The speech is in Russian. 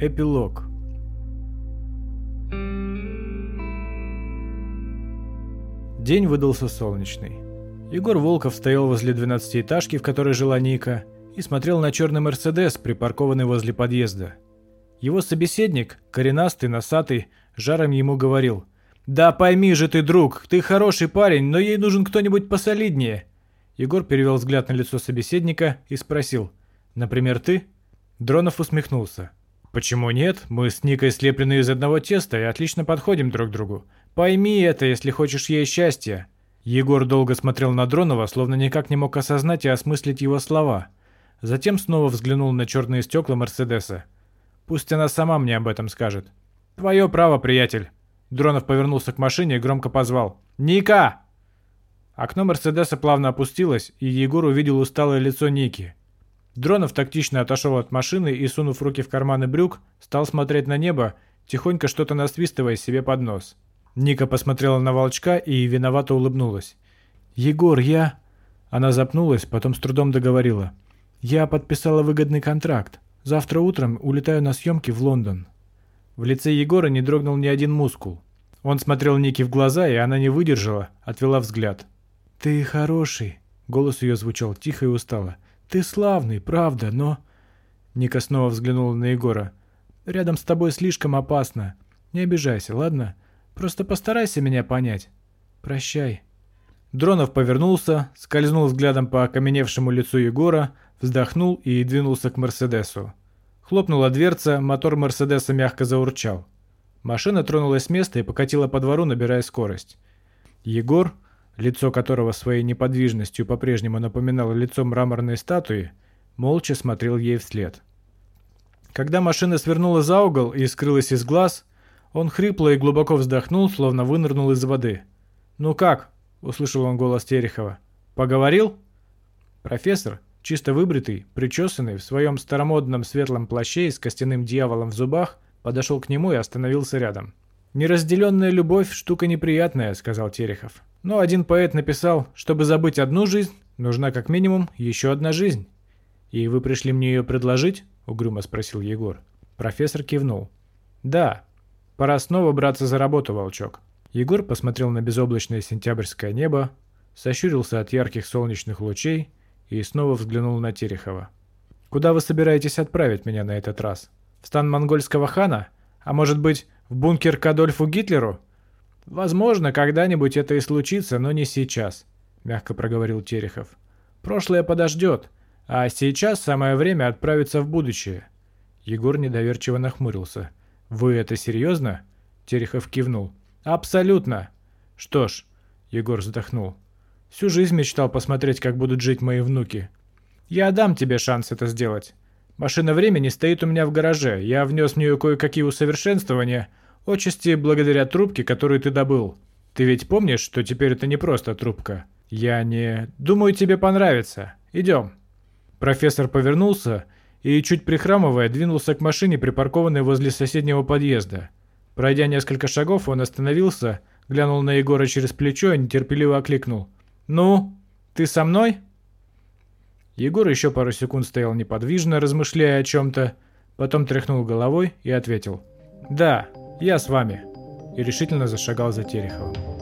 Эпилог День выдался солнечный. Егор Волков стоял возле двенадцатиэтажки, в которой жила Ника, и смотрел на черный «Мерседес», припаркованный возле подъезда. Его собеседник, коренастый, носатый, жаром ему говорил «Да пойми же ты, друг, ты хороший парень, но ей нужен кто-нибудь посолиднее». Егор перевел взгляд на лицо собеседника и спросил «Например, ты?» Дронов усмехнулся. «Почему нет? Мы с Никой слеплены из одного теста и отлично подходим друг другу. Пойми это, если хочешь ей счастья». Егор долго смотрел на Дронова, словно никак не мог осознать и осмыслить его слова. Затем снова взглянул на черные стекла Мерседеса. «Пусть она сама мне об этом скажет». «Твое право, приятель». Дронов повернулся к машине и громко позвал. «Ника!» Окно Мерседеса плавно опустилось, и Егор увидел усталое лицо Ники. Дронов тактично отошел от машины и, сунув руки в карманы брюк, стал смотреть на небо, тихонько что-то насвистывая себе под нос. Ника посмотрела на волчка и виновато улыбнулась. «Егор, я...» Она запнулась, потом с трудом договорила. «Я подписала выгодный контракт. Завтра утром улетаю на съемки в Лондон». В лице Егора не дрогнул ни один мускул. Он смотрел Нике в глаза, и она не выдержала, отвела взгляд. «Ты хороший», — голос ее звучал тихо и устало. «Ты славный, правда, но...» Ника снова взглянула на Егора. «Рядом с тобой слишком опасно. Не обижайся, ладно? Просто постарайся меня понять. Прощай». Дронов повернулся, скользнул взглядом по окаменевшему лицу Егора, вздохнул и двинулся к Мерседесу. Хлопнула дверца, мотор Мерседеса мягко заурчал. Машина тронулась с места и покатила по двору, набирая скорость. Егор, лицо которого своей неподвижностью по-прежнему напоминало лицо мраморной статуи, молча смотрел ей вслед. Когда машина свернула за угол и скрылась из глаз, он хрипло и глубоко вздохнул, словно вынырнул из воды. «Ну как?» – услышал он голос Терехова. «Поговорил?» Профессор, чисто выбритый, причесанный, в своем старомодном светлом плаще и с костяным дьяволом в зубах, подошел к нему и остановился рядом. «Неразделенная любовь – штука неприятная», – сказал Терехов. Но один поэт написал, чтобы забыть одну жизнь, нужна как минимум еще одна жизнь. «И вы пришли мне ее предложить?» – угрюмо спросил Егор. Профессор кивнул. «Да, пора снова браться за работу, волчок». Егор посмотрел на безоблачное сентябрьское небо, сощурился от ярких солнечных лучей и снова взглянул на Терехова. «Куда вы собираетесь отправить меня на этот раз? В стан монгольского хана? А может быть, в бункер к Адольфу Гитлеру?» «Возможно, когда-нибудь это и случится, но не сейчас», — мягко проговорил Терехов. «Прошлое подождет, а сейчас самое время отправиться в будущее». Егор недоверчиво нахмурился. «Вы это серьезно?» Терехов кивнул. «Абсолютно!» «Что ж», — Егор вздохнул. «Всю жизнь мечтал посмотреть, как будут жить мои внуки. Я дам тебе шанс это сделать. Машина времени стоит у меня в гараже. Я внес в нее кое-какие усовершенствования, Отчасти благодаря трубке, которую ты добыл. Ты ведь помнишь, что теперь это не просто трубка? Я не... Думаю, тебе понравится. Идем». Профессор повернулся и, чуть прихрамывая, двинулся к машине, припаркованной возле соседнего подъезда. Пройдя несколько шагов, он остановился, глянул на Егора через плечо и нетерпеливо окликнул. «Ну, ты со мной?» Егор еще пару секунд стоял неподвижно, размышляя о чем-то, потом тряхнул головой и ответил. «Да, «Я с вами», и решительно зашагал за Тереховым.